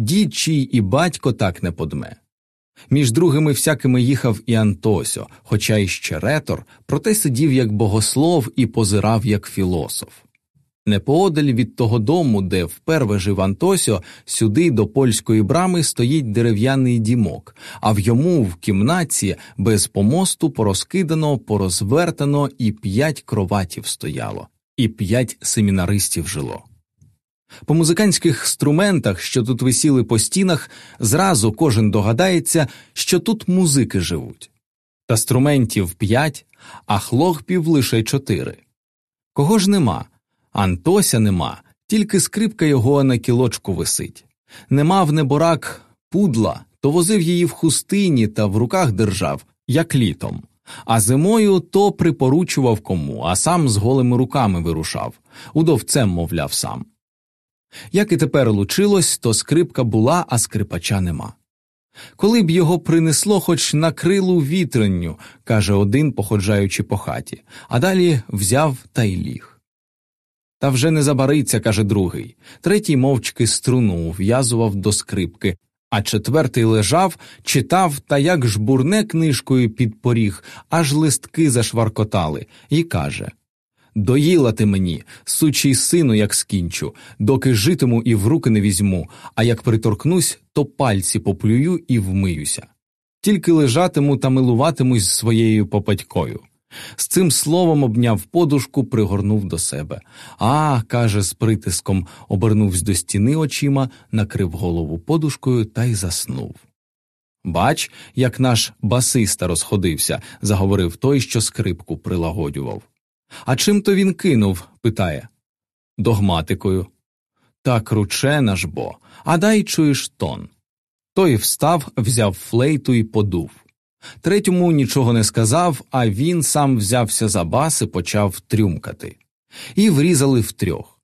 дід чий і батько так не подме. Між другими всякими їхав і Антосьо, хоча й ще ретор, проте сидів як богослов і позирав як філософ. Непоодаль від того дому, де вперше жив Антосьо, сюди до польської брами стоїть дерев'яний дімок, а в йому в кімнаті без помосту порозкидано, порозвертано і п'ять кроватів стояло, і п'ять семінаристів жило. По музикантських струментах, що тут висіли по стінах, зразу кожен догадається, що тут музики живуть. Та струментів п'ять, а хлопів лише чотири. Кого ж нема? Антося нема, тільки скрипка його на кілочку висить. Нема в неборак пудла, то возив її в хустині та в руках держав, як літом. А зимою то припоручував кому, а сам з голими руками вирушав, удовцем, мовляв, сам. Як і тепер лучилось, то скрипка була, а скрипача нема. Коли б його принесло хоч на крилу вітренню, каже один, походжаючи по хаті, а далі взяв та й ліг. Та вже не забариться, каже другий. Третій мовчки струну в'язував до скрипки, а четвертий лежав, читав та як жбурне книжкою під поріг, аж листки зашваркотали, і каже Доїла ти мені, сучий сину, як скінчу, доки житиму і в руки не візьму, а як приторкнусь, то пальці поплюю і вмиюся. Тільки лежатиму та милуватимусь своєю попадькою. З цим словом обняв подушку, пригорнув до себе. А, каже, з притиском, обернувся до стіни очима, накрив голову подушкою та й заснув. Бач, як наш басиста розходився, заговорив той, що скрипку прилагодював. А чим то він кинув? питає. Догматикою. Так ручена ж бо, а дай чуєш тон. Той встав, взяв флейту і подув. Третьому нічого не сказав, а він сам взявся за бас і почав трюмкати. І врізали втрьох.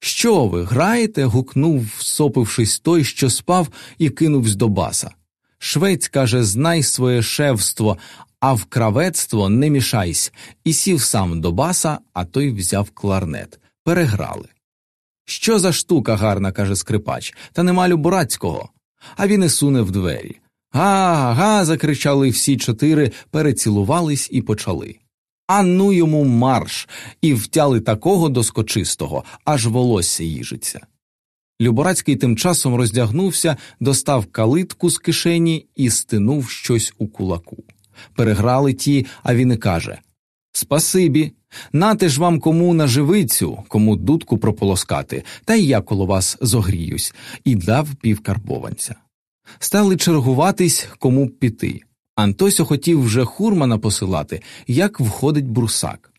Що ви граєте? гукнув, всопившись той, що спав, і кинувсь до баса. Швець каже, знай своє шевство, а в кравецтво не мішайсь, і сів сам до баса, а той взяв кларнет. Переграли. Що за штука гарна, каже скрипач, та нема Любурацького. А він і суне в двері. Га, га. закричали всі чотири, перецілувались і почали. А ну йому марш, і втяли такого доскочистого, аж волосся їжиться. Люборацький тим часом роздягнувся, достав калитку з кишені і стинув щось у кулаку. Переграли ті, а він і каже Спасибі. Нате ж вам кому на живицю, кому дудку прополоскати, та й я коло вас зогріюсь, і дав півкарбованця. Стали чергуватись, кому б піти. Антосьо хотів вже хурмана посилати, як входить брусак.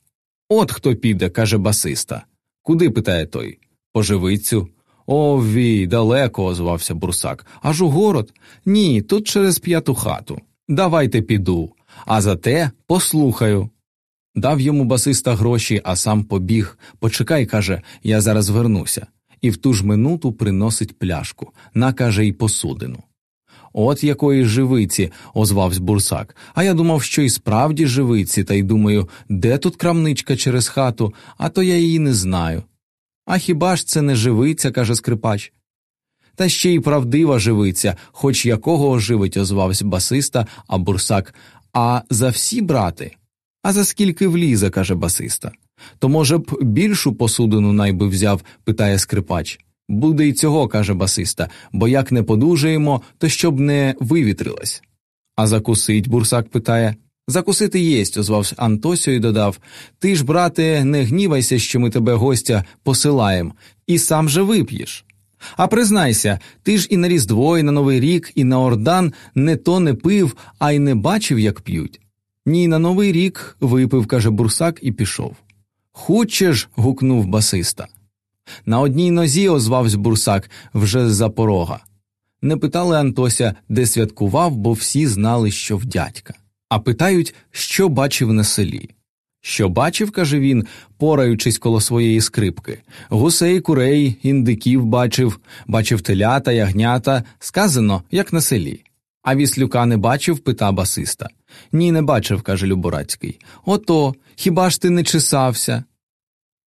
От хто піде, каже басиста. Куди? питає той. Поживицю. О, вій, далеко, озвався брусак. Аж у город? Ні, тут через п'яту хату. Давайте піду, а зате послухаю. Дав йому басиста гроші, а сам побіг. Почекай, каже, я зараз вернуся. І в ту ж минуту приносить пляшку, на каже, й посудину. От якої живиці, озвався бурсак. А я думав, що і справді живиці, та й думаю, де тут крамничка через хату, а то я її не знаю. А хіба ж це не живиця, каже скрипач. Та ще й правдива живиця, хоч якого оживить, озвався басиста, а бурсак. А за всі брати? А за скільки влізе, каже басиста. То, може б, більшу посудину найби взяв, питає скрипач. Буде й цього, каже басиста, бо як не подужаємо, то щоб не вивітрилась. А закусить, бурсак питає. Закусити єсть, озвався Антосьо і додав Ти ж, брате, не гнівайся, що ми тебе гостя посилаєм, і сам же вип'єш. А признайся, ти ж і на Різдво, і на Новий рік, і на Ордан не то не пив, а й не бачив, як п'ють. Ні, на Новий рік випив, каже бурсак, і пішов. Хочеш. гукнув басиста. На одній нозі озвався бурсак вже з-за порога. Не питали Антося, де святкував, бо всі знали, що в дядька. А питають, що бачив на селі. Що бачив, каже він, пораючись коло своєї скрипки. Гусей, курей, індиків бачив, бачив телята, ягнята, сказано, як на селі. А віслюка не бачив, пита басиста. Ні, не бачив, каже Люборацький. Ото, хіба ж ти не чесався?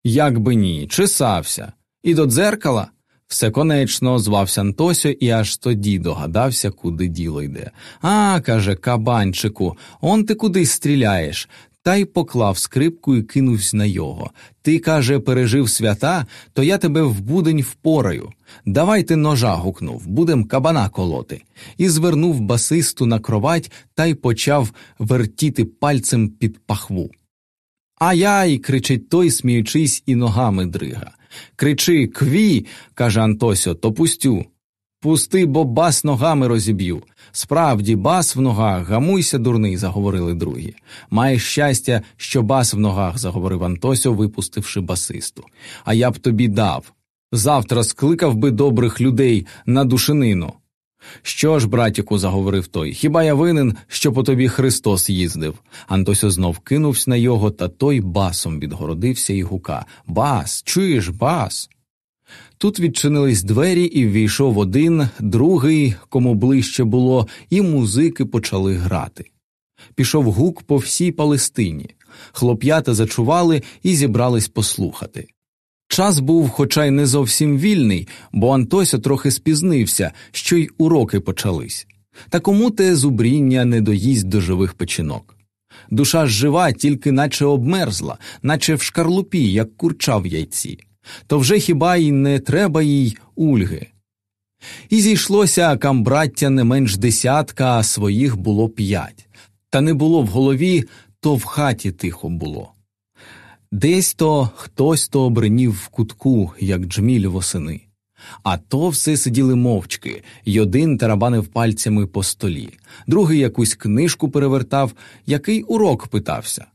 Як би ні, чесався. І до дзеркала Все конечно, звався Антосьо і аж тоді догадався, куди діло йде. А, каже, кабанчику, он ти кудись стріляєш. Та й поклав скрипку і кинувся на його. Ти, каже, пережив свята, то я тебе в будень впораю. Давай ти ножа гукнув, будем кабана колоти. І звернув басисту на кровать та й почав вертіти пальцем під пахву. Ай-яй, кричить той, сміючись, і ногами дрига. Кричи кві, каже Антосьо, то пустю. Пусти, бо бас ногами розіб'ю. Справді, бас в ногах, гамуйся, дурний, заговорили другі. Маєш щастя, що бас в ногах, заговорив Антосьо, випустивши басисту. А я б тобі дав. Завтра скликав би добрих людей на душинину. Що ж, братіку, заговорив той, хіба я винен, що по тобі Христос їздив? Антосьо знов кинувся на його, та той басом відгородився і гука Бас, чуєш, бас? Тут відчинились двері, і ввійшов один, другий, кому ближче було, і музики почали грати. Пішов гук по всій Палестині. Хлоп'ята зачували і зібрались послухати. Час був, хоча й не зовсім вільний, бо Антося трохи спізнився, що й уроки почались. Та кому те зубріння не доїсть до живих печінок. Душа жива, тільки наче обмерзла, наче в шкарлупі, як курча в яйці, то вже хіба й не треба їй ульги. І зійшлося камбраття не менш десятка, а своїх було п'ять, та не було в голові, то в хаті тихо було. Десь то хтось то обринів в кутку, як джміль восени, а то все сиділи мовчки, й один тарабанив пальцями по столі, другий якусь книжку перевертав, який урок питався.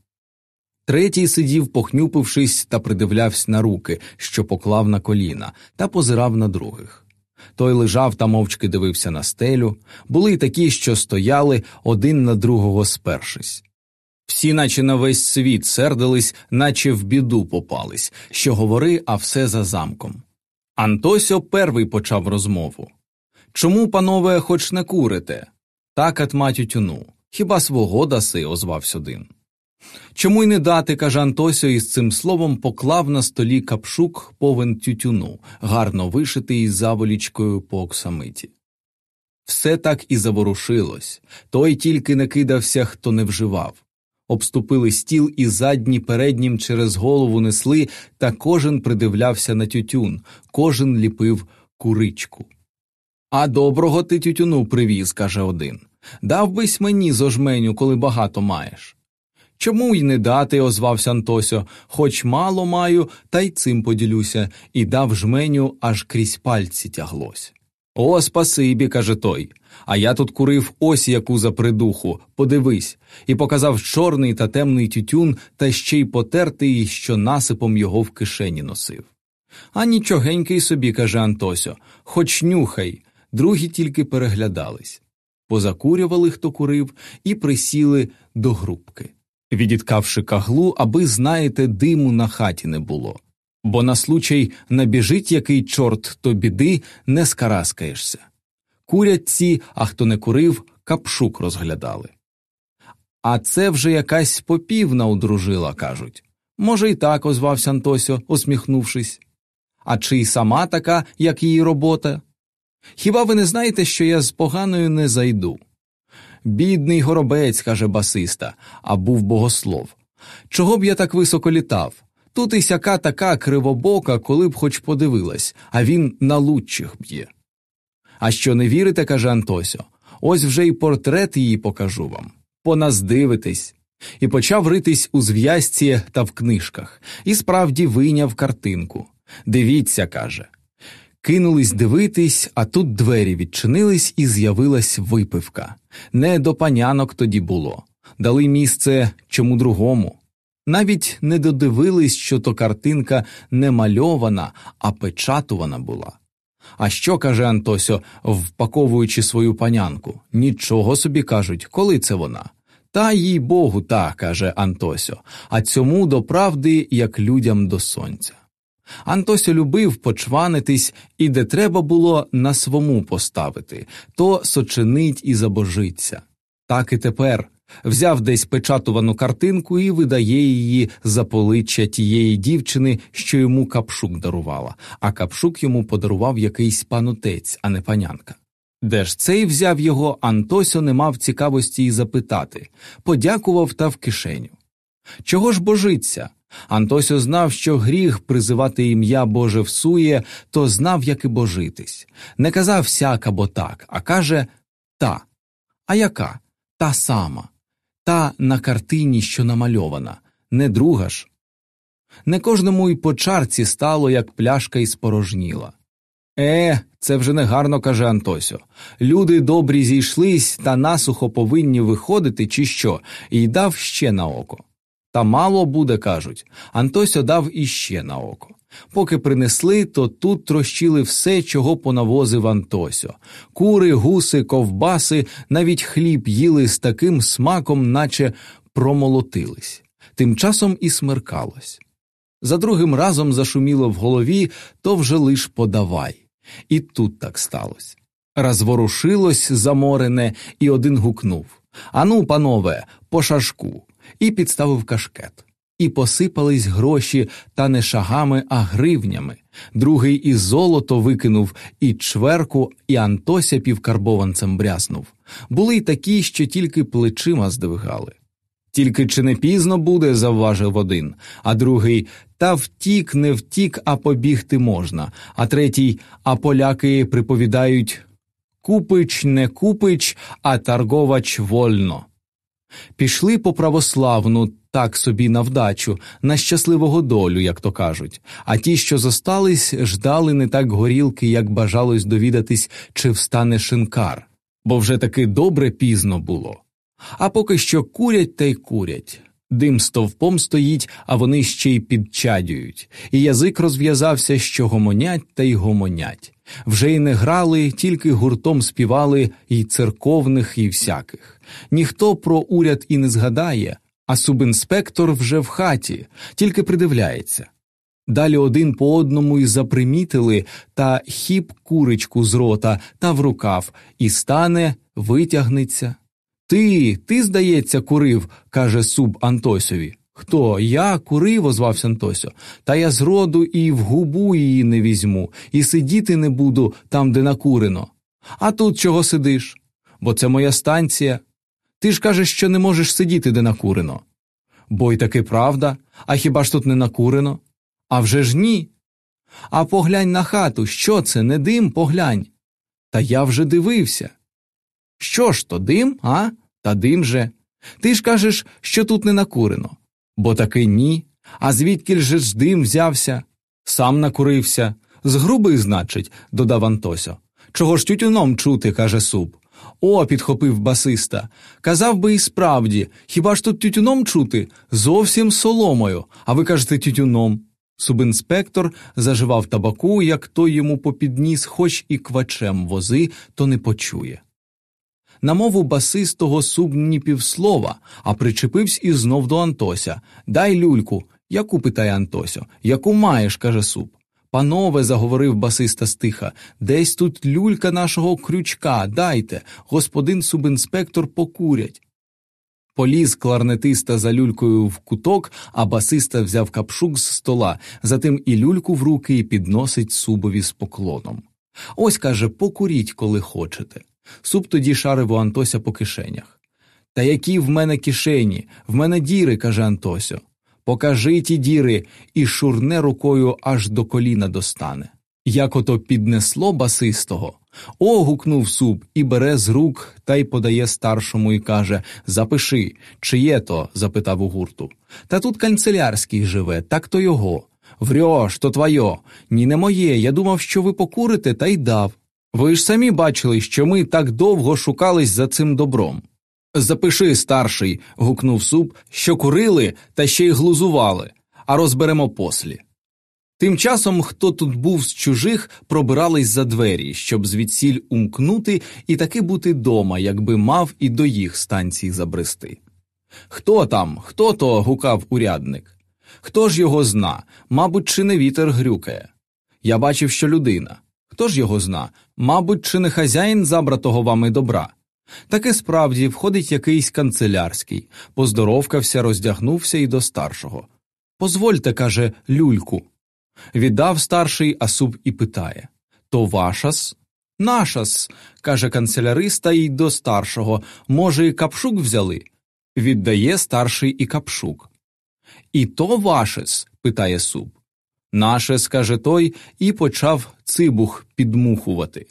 Третій сидів, похнюпившись, та придивлявся на руки, що поклав на коліна, та позирав на других. Той лежав та мовчки дивився на стелю, були й такі, що стояли один на другого спершись. Всі, наче на весь світ, сердились, наче в біду попались, що говори, а все за замком. Антосьо первий почав розмову. Чому, панове, хоч не курите? Так атма тютюну. Хіба свого даси? озвався один. Чому й не дати, каже Антосьо, і з цим словом поклав на столі капшук повен тютюну, гарно вишитий із заволічкою по оксамиті. Все так і заворушилось, той тільки не кидався, хто не вживав обступили стіл і задні переднім через голову несли, та кожен придивлявся на тютюн, кожен ліпив куричку. А доброго ти тютюну привіз, каже один. Дав бись мені зожменю, коли багато маєш. Чому й не дати, озвався Антосьо, хоч мало маю, та й цим поділюся, і дав жменю, аж крізь пальці тяглось. О, спасибі, каже той. А я тут курив ось яку за придуху, подивись, і показав чорний та темний тютюн, та ще й потертий, що насипом його в кишені носив. А нічогенький собі, каже Антосьо, хоч нюхай, другі тільки переглядались. Позакурювали, хто курив, і присіли до грубки, відіткавши каглу, аби, знаєте, диму на хаті не було бо на случай набіжить який чорт, то біди не скараскаєшся. Курять ці, а хто не курив, капшук розглядали. А це вже якась попівна удружила, кажуть. Може, й так, озвався Антосьо, усміхнувшись. А чи й сама така, як її робота? Хіба ви не знаєте, що я з поганою не зайду? Бідний горобець, каже басиста, а був богослов. Чого б я так високо літав? Тут і сяка така кривобока, коли б хоч подивилась, а він на луччих б'є. А що не вірите, каже Антосьо, ось вже й портрет її покажу вам. Поназдивитесь. І почав ритись у зв'язці та в книжках, і справді вийняв картинку. Дивіться, каже. Кинулись дивитись, а тут двері відчинились і з'явилась випивка. Не до панянок тоді було. Дали місце чому другому навіть не додивились, що то картинка не мальована, а печатувана була. А що каже Антосьо, впаковуючи свою панянку? Нічого собі кажуть, коли це вона? Та їй богу, та, каже Антосьо, а цьому до правди, як людям до сонця. Антосьо любив почванитись і де треба було на свому поставити, то сочинить і забожиться. Так і тепер взяв десь печатувану картинку і видає її за поличчя тієї дівчини, що йому капшук дарувала, а капшук йому подарував якийсь панотець, а не панянка. Де ж цей взяв його, Антосьо не мав цікавості й запитати, подякував та в кишеню. Чого ж божиться? Антосьо знав, що гріх призивати ім'я Боже всує, то знав, як і божитись. Не казав сяк або так, а каже та. А яка? Та сама, та на картині, що намальована, не друга ж. Не кожному й по чарці стало, як пляшка й спорожніла. Е, це вже негарно, каже Антосьо. Люди добрі зійшлись та насухо повинні виходити, чи що, і дав ще на око. Та мало буде, кажуть. Антосьо дав іще на око. Поки принесли, то тут трощили все, чого понавозив Антосьо. Кури, гуси, ковбаси, навіть хліб їли з таким смаком, наче промолотились. Тим часом і смеркалось. За другим разом зашуміло в голові, то вже лиш подавай. І тут так сталося. Розворушилось заморене, і один гукнув Ану, панове, по шашку, і підставив кашкет. І посипались гроші та не шагами, а гривнями. Другий і золото викинув, і чверку, і Антося півкарбованцем бряснув. Були й такі, що тільки плечима здвигали. Тільки чи не пізно буде, завважив один, а другий та втік, не втік, а побігти можна, а третій, а поляки приповідають Купич не купич, а торговач вольно. Пішли по православну, так собі на вдачу, на щасливого долю, як то кажуть, а ті, що зостались, ждали не так горілки, як бажалось довідатись, чи встане шинкар, бо вже таки добре пізно було. А поки що курять та й курять. Дим стовпом стоїть, а вони ще й підчадюють, і язик розв'язався, що гомонять та й гомонять. Вже й не грали, тільки гуртом співали і церковних, і всяких. Ніхто про уряд і не згадає, а субінспектор вже в хаті, тільки придивляється. Далі один по одному й запримітили та хіп куричку з рота та в рукав, і стане, витягнеться. Ти, ти, здається, курив, каже суб Антосьові. Хто? Я курив, озвався Антосьо, та я зроду і в губу її не візьму, і сидіти не буду там, де накурено. А тут чого сидиш? Бо це моя станція. Ти ж кажеш, що не можеш сидіти, де накурено. Бо й таки правда, а хіба ж тут не накурено? А вже ж ні. А поглянь на хату, що це, не дим, поглянь. Та я вже дивився. Що ж то дим, а? Та дим же. Ти ж кажеш, що тут не накурено. Бо таки ні. А звідки же ж дим взявся? Сам накурився. З груби, значить, додав Антосьо. Чого ж тютюном чути, каже суб. О, підхопив басиста. Казав би і справді, хіба ж тут тютюном чути? Зовсім соломою, а ви кажете тютюном. Субінспектор заживав табаку, як той йому попідніс, хоч і квачем вози, то не почує. На мову басистого суб ні півслова, а причепився і знов до Антося. Дай люльку. Яку питає Антосьо. Яку маєш, каже суб. Панове, заговорив басиста стиха, десь тут люлька нашого крючка, дайте, господин субінспектор покурять. Поліз кларнетиста за люлькою в куток, а басиста взяв капшук з стола, затим і люльку в руки і підносить субові з поклоном. Ось каже, покуріть, коли хочете. Суб тоді шарив у Антося по кишенях. Та які в мене кишені, в мене діри, каже Антосьо. Покажи ті діри, і шурне рукою аж до коліна достане. Як ото піднесло басистого. О. гукнув суб і бере з рук та й подає старшому і каже Запиши, чиє то? запитав у гурту. Та тут канцелярський живе, так то його. Врьош, то твоє. Ні, не моє. Я думав, що ви покурите, та й дав. Ви ж самі бачили, що ми так довго шукались за цим добром. Запиши, старший, гукнув суп, що курили та ще й глузували, а розберемо послі. Тим часом, хто тут був з чужих, пробирались за двері, щоб звідсіль умкнути і таки бути дома, якби мав і до їх станцій забрести. Хто там, хто то? гукав урядник. Хто ж його зна? Мабуть, чи не вітер грюкає. Я бачив, що людина. Хто ж його зна? Мабуть, чи не хазяїн забратого вами добра? Таке справді входить якийсь канцелярський, поздоровкався, роздягнувся і до старшого. Позвольте, каже, люльку. Віддав старший, а суб і питає То вашас? Нашас, каже канцеляриста й до старшого. Може, і капшук взяли? Віддає старший і капшук. І то вашес? питає суб. Наше, скаже той, і почав цибух підмухувати.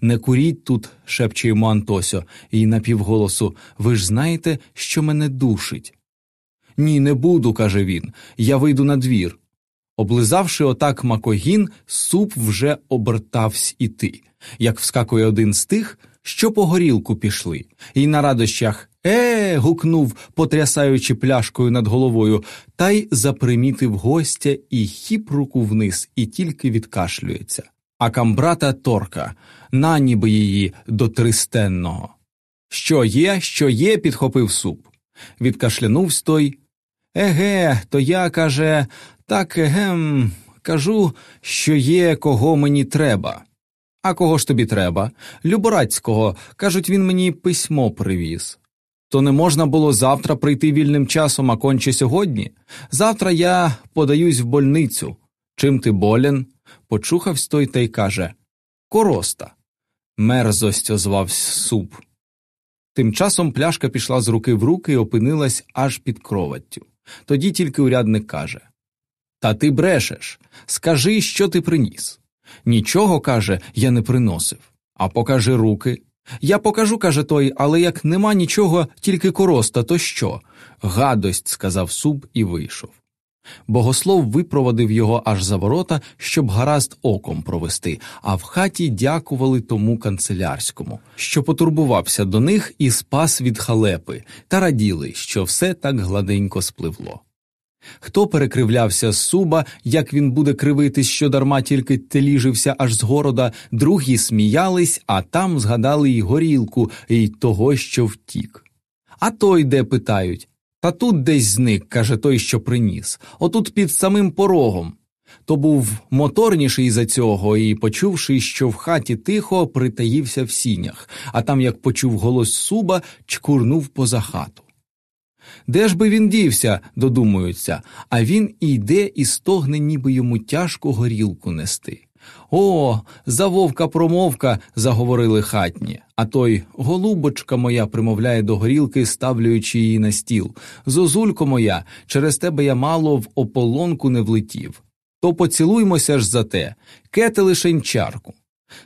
Не куріть тут, шепче йому Антосьо, і напівголосу ви ж знаєте, що мене душить. Ні, не буду, каже він, я вийду на двір. Облизавши отак макогін, суп вже обертавсь іти, як вскакує один з тих, що по горілку пішли, і на радощах Е. гукнув, потрясаючи пляшкою над головою, та й запримітив гостя і хіп руку вниз, і тільки відкашлюється. А камбрата торка, на ніби її до тристенного. Що є, що є, підхопив суп. Відкашлянувсь той. Еге, то я, каже, так егем, кажу, що є, кого мені треба. А кого ж тобі треба? Люборацького, кажуть, він мені письмо привіз. То не можна було завтра прийти вільним часом, а конче сьогодні. Завтра я подаюсь в больницю. Чим ти болен? Почухавсь той та й каже Короста. Мерзость озвався суп. Тим часом пляшка пішла з руки в руки і опинилась аж під кроваттю. Тоді тільки урядник каже Та ти брешеш. Скажи, що ти приніс. Нічого, каже, я не приносив. А покажи руки. Я покажу, каже той, але як нема нічого, тільки короста, то що? Гадость, сказав суб і вийшов. Богослов випроводив його аж за ворота, щоб гаразд оком провести, а в хаті дякували тому канцелярському, що потурбувався до них і спас від халепи, та раділи, що все так гладенько спливло. Хто перекривлявся з суба, як він буде кривитись, що дарма тільки теліжився аж з города, другі сміялись, а там згадали й горілку, і того, що втік. А той де питають Та тут десь зник, каже той, що приніс, отут під самим порогом. То був моторніший за цього і, почувши, що в хаті тихо, притаївся в сінях, а там, як почув голос суба, чкурнув поза хату. Де ж би він дівся, додумуються, а він і йде і стогне, ніби йому тяжко горілку нести. О, за вовка промовка, заговорили хатні, а той голубочка моя примовляє до горілки, ставлюючи її на стіл. Зозулько моя, через тебе я мало в ополонку не влетів. То поцілуймося ж за те, кете лишень чарку.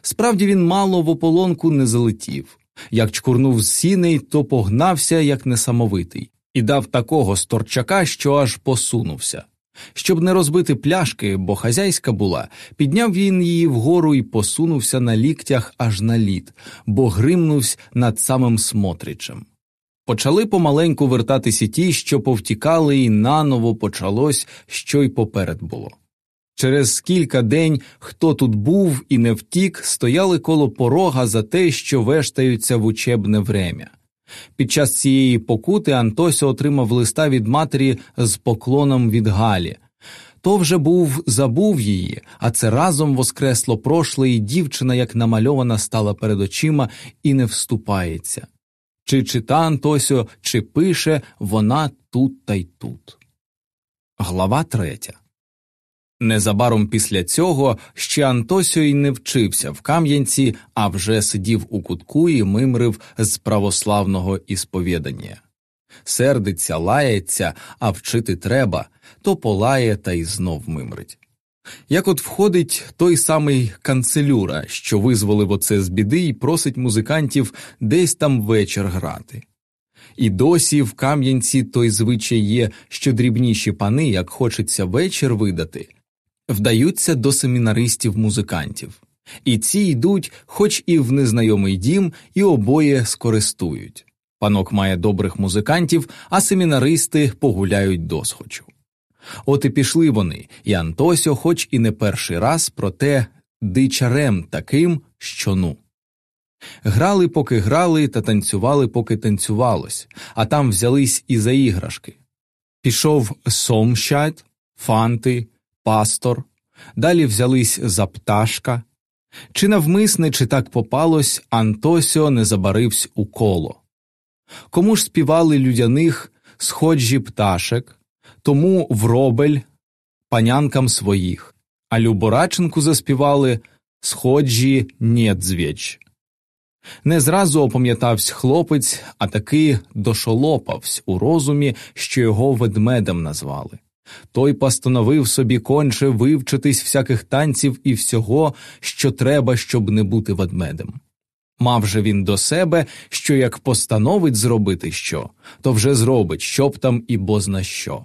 Справді він мало в ополонку не залетів. Як чкурнув з сіней, то погнався, як несамовитий і дав такого сторчака, що аж посунувся. Щоб не розбити пляшки, бо хазяйська була, підняв він її вгору і посунувся на ліктях аж на лід, бо гримнувся над самим Смотричем. Почали помаленьку вертатися ті, що повтікали, і наново почалось, що й поперед було. Через кілька день, хто тут був і не втік, стояли коло порога за те, що вештаються в учебне врем'я. Під час цієї покути Антосьо отримав листа від матері з поклоном від Галі. То вже був забув її, а це разом воскресло прошле, і дівчина, як намальована, стала перед очима і не вступається. Чи чита Антосьо, чи пише вона тут та й тут. Глава третя Незабаром після цього ще Антосьо й не вчився в Кам'янці, а вже сидів у кутку і мимрив з православного ісповідання. Сердиться, лається, а вчити треба, то полає та й знов мимрить. Як от входить той самий канцелюра, що визволив оце з біди і просить музикантів десь там вечір грати. І досі в Кам'янці той звичай є, що дрібніші пани, як хочеться вечір видати, вдаються до семінаристів музикантів, і ці йдуть, хоч і в незнайомий дім, і обоє скористують. Панок має добрих музикантів, а семінаристи погуляють досхочу. От і пішли вони, і Антосьо, хоч і не перший раз, проте дичарем таким, що ну. Грали, поки грали, та танцювали, поки танцювалось, а там взялись і за іграшки. Пішов сомщайт, фанти, пастор, далі взялись за пташка. Чи навмисне, чи так попалось, Антосіо не забарився у коло. Кому ж співали людяних сходжі пташек, тому вробель панянкам своїх, а Любораченку заспівали сходжі нєдзвєч. Не зразу опам'ятався хлопець, а таки дошолопавсь у розумі, що його ведмедем назвали. Той постановив собі конче вивчитись всяких танців і всього, що треба, щоб не бути ведмедем. Мав же він до себе, що як постановить зробити що, то вже зробить, щоб там і бозна що.